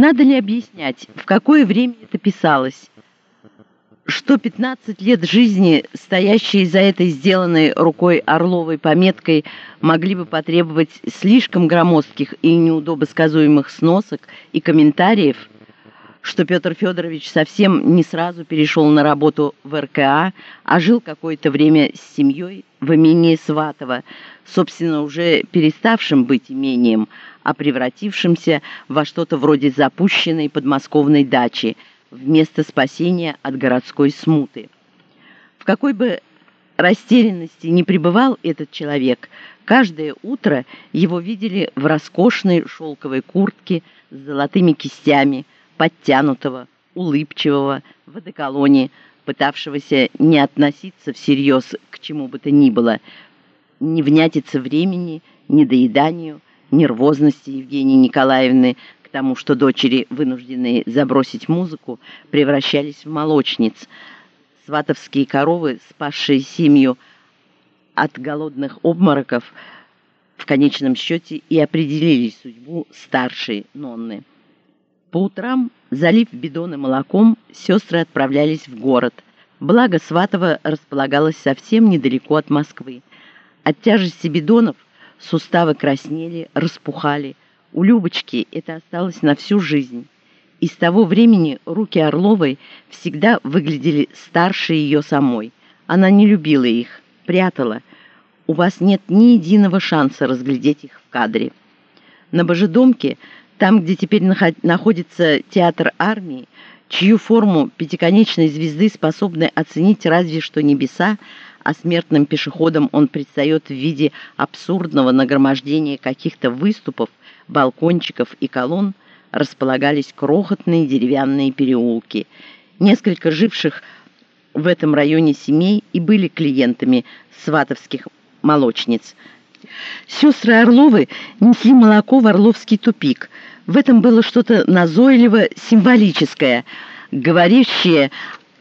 Надо ли объяснять, в какое время это писалось? Что 15 лет жизни, стоящие за этой сделанной рукой Орловой пометкой, могли бы потребовать слишком громоздких и неудобосказуемых сносок и комментариев, что Петр Федорович совсем не сразу перешел на работу в РКА, а жил какое-то время с семьей в имении Сватова, собственно, уже переставшим быть имением, а превратившимся во что-то вроде запущенной подмосковной дачи вместо спасения от городской смуты. В какой бы растерянности не пребывал этот человек, каждое утро его видели в роскошной шелковой куртке с золотыми кистями, подтянутого, улыбчивого, в одеколоне, пытавшегося не относиться всерьез к чему бы то ни было, не внятиться времени, недоеданию, нервозности Евгении Николаевны к тому, что дочери, вынужденные забросить музыку, превращались в молочниц. Сватовские коровы, спасшие семью от голодных обмороков, в конечном счете и определили судьбу старшей Нонны. По утрам, залив бидоны молоком, сестры отправлялись в город. Благо Сватова располагалась совсем недалеко от Москвы. От тяжести бидонов – суставы краснели, распухали. У Любочки это осталось на всю жизнь. И с того времени руки Орловой всегда выглядели старше ее самой. Она не любила их, прятала. У вас нет ни единого шанса разглядеть их в кадре. На Божедомке, там, где теперь находится театр армии, чью форму пятиконечной звезды способны оценить разве что небеса, а смертным пешеходам он предстает в виде абсурдного нагромождения каких-то выступов, балкончиков и колонн, располагались крохотные деревянные переулки. Несколько живших в этом районе семей и были клиентами сватовских молочниц. Сестры Орловы несли молоко в Орловский тупик. В этом было что-то назойливо-символическое, говорящее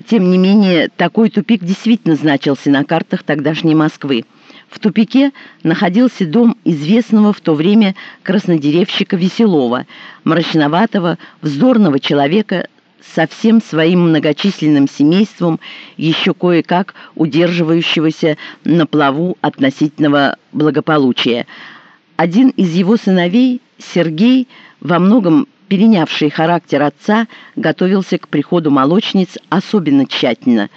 тем не менее, такой тупик действительно значился на картах тогдашней Москвы. В тупике находился дом известного в то время краснодеревщика Веселова, мрачноватого, вздорного человека со всем своим многочисленным семейством, еще кое-как удерживающегося на плаву относительного благополучия. Один из его сыновей, Сергей, во многом перенявший характер отца, готовился к приходу молочниц особенно тщательно.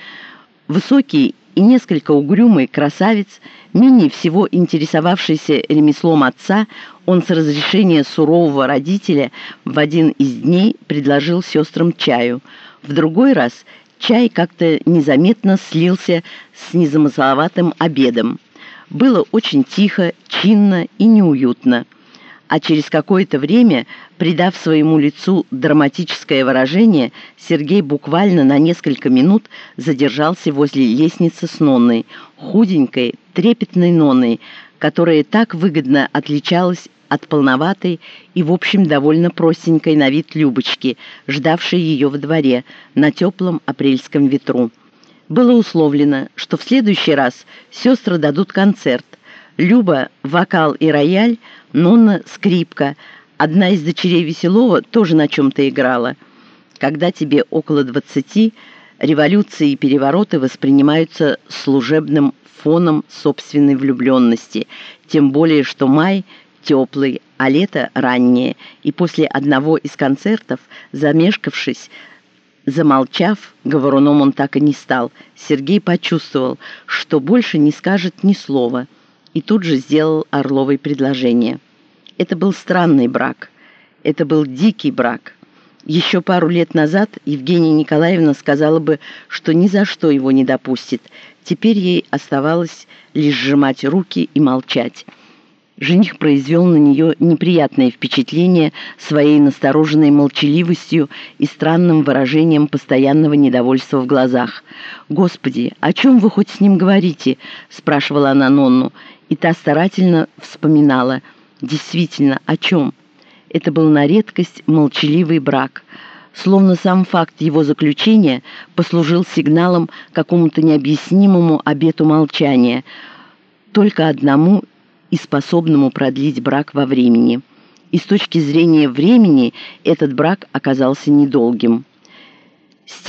Высокий и несколько угрюмый красавец, менее всего интересовавшийся ремеслом отца, он с разрешения сурового родителя в один из дней предложил сестрам чаю. В другой раз чай как-то незаметно слился с незамысловатым обедом. Было очень тихо, чинно и неуютно а через какое-то время, придав своему лицу драматическое выражение, Сергей буквально на несколько минут задержался возле лестницы с Нонной, худенькой, трепетной Нонной, которая так выгодно отличалась от полноватой и, в общем, довольно простенькой на вид Любочки, ждавшей ее во дворе на теплом апрельском ветру. Было условлено, что в следующий раз сестры дадут концерт. Люба – вокал и рояль – Нонна — скрипка. Одна из дочерей Веселова тоже на чем-то играла. Когда тебе около двадцати, революции и перевороты воспринимаются служебным фоном собственной влюбленности, тем более что май теплый, а лето раннее, и после одного из концертов, замешкавшись, Замолчав, говоруном он так и не стал, Сергей почувствовал, что больше не скажет ни слова – и тут же сделал Орловой предложение. Это был странный брак. Это был дикий брак. Еще пару лет назад Евгения Николаевна сказала бы, что ни за что его не допустит. Теперь ей оставалось лишь сжимать руки и молчать. Жених произвел на нее неприятное впечатление своей настороженной молчаливостью и странным выражением постоянного недовольства в глазах. «Господи, о чем вы хоть с ним говорите?» – спрашивала она Нонну и та старательно вспоминала, действительно, о чем. Это был на редкость молчаливый брак, словно сам факт его заключения послужил сигналом какому-то необъяснимому обету молчания, только одному и способному продлить брак во времени. и с точки зрения времени этот брак оказался недолгим.